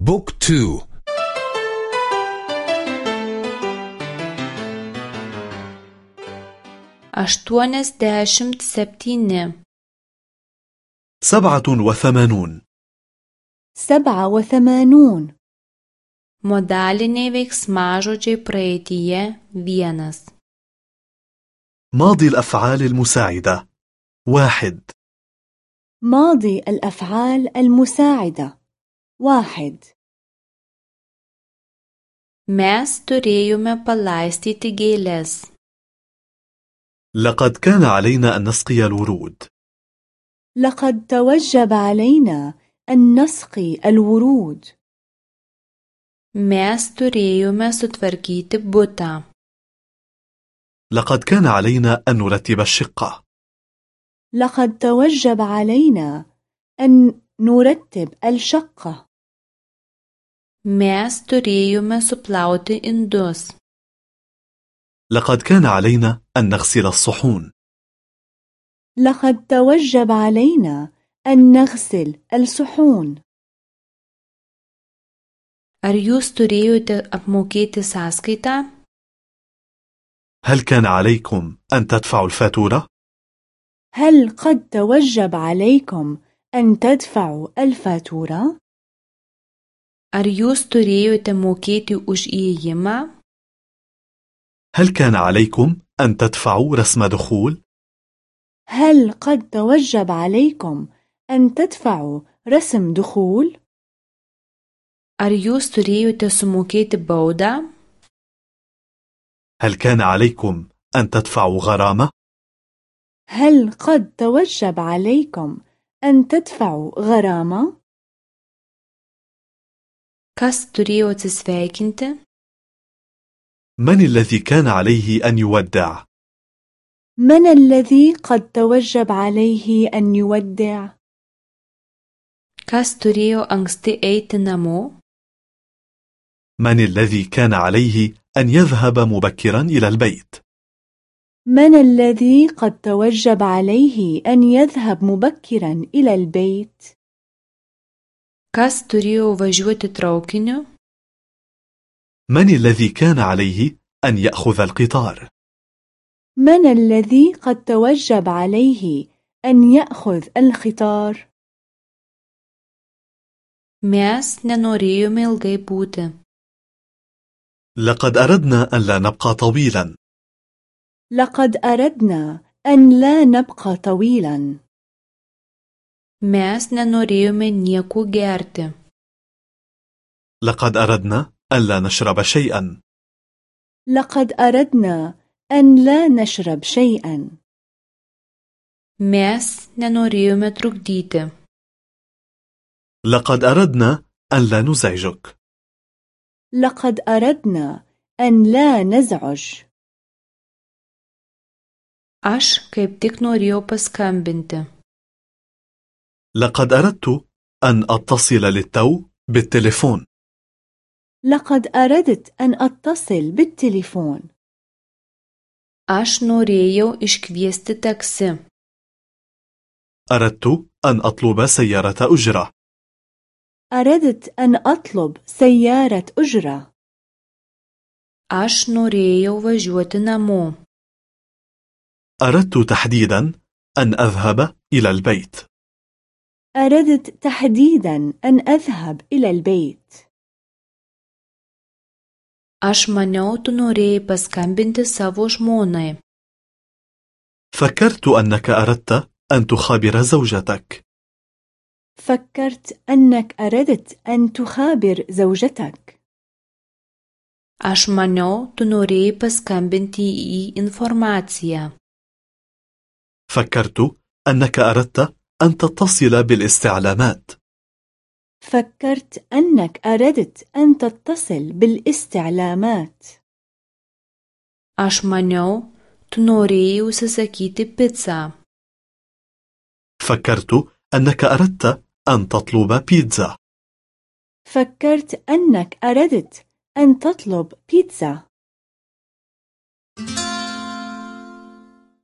بوك تو. aštuonias dešimt septyni سبعة وثمانون. سبعة وثمانون. modaliniai veiksmažodžiai praeityje vienas ماضي الأفعال المساعدة. واحد. ماضي الأفعال المساعدة. واحد. Mes turėjome palaistyti gėles. لقد كان علينا أن نسقي الورود. لقد توجب علينا أن نسقي الورود. Mes turėjome sutvarkyti butą. لقد كان علينا أن نرتب الشقة. لقد توجب علينا أن نرتب الشقة. Mes turėjome suplauti indus لقد كان علينا أن نغسل الصحون لقد توجب علينا أن نغسل الصحون ar jūs turėjote apmokėti sąskaitą هل كان عليكم أن تدفعوا الفاتورة؟ هل قد توجب عليكم أن تدفعوا الفاتورة؟ Ar jūs turėjote mokėti už įėjimą هل كان عليكم أن تدفعوا رسم دخول؟ هل قد توجب عليكم أن تدفعوا رسم دخول؟ ar jūs turėjote sumokėti baudą هل كان عليكم أن tadfa'u غرامة؟ هل قد توجب عليكم أن تدفعوا غرامة؟ Kas turėjo atsisveikinti من الذي كان عليه أن يودع؟ من الذي قد توجب عليه أن يودع؟ kas turėjo anksti eiti namo من الذي كان عليه أن يذهب مبكرا إلى البيت؟ من الذي قد توجب عليه أن يذهب مبكرا إلى البيت؟ Kas turėjo važiuoti traukiniu من الذي كان عليه أن يأخذ القطار؟ من الذي قد توجب عليه أن يأخذ القطار؟ mes nenorėjome ilgai būti لقد أردنا أن لا نبقى طويلا لقد أردنا أن لا نبقى طويلا mes nenorėjome nieko gerti. لقد أردنا أن لا نشرب شيئا. لقد أردنا أن لا نشرب شيئا. Mes nenorėjome trukdyti. لقد أردنا أن لا نزعجك. لقد أردنا أن لا نزعج. Aš kaip tik norėjau paskambinti. لقد أردت أن أتصل للتو بالتليفون. لقد أردت أن أتصل بالتليفون. Aš norėjau iškviesti taksi أردت أن أطلب سيارة أجرة. أردت أن أطلب سيارة أجرة. Aš norėjau važiuoti namo أردت تحديدا أن أذهب إلى البيت. أردت تحديدا أن أذهب إلى البيت. Aš maniau tu norėjai paskambinti savo žmonai. فكرت أنك أردت أن تخابر زوجتك. فكرت أنك أردت أن تخابر زوجتك. Aš maniau tu norėjai paskambinti į informaciją. فكرت أنك أردت أن تتصل بالاستعلامات. فكرت أنك أردت أن تتصل بالاستعلامات. Aš maniau tu norėjai užsisakyti pizzą فكرت أنك أردت أن تطلب بيتزا. فكرت أنك أردت أن تطلب بيتزا.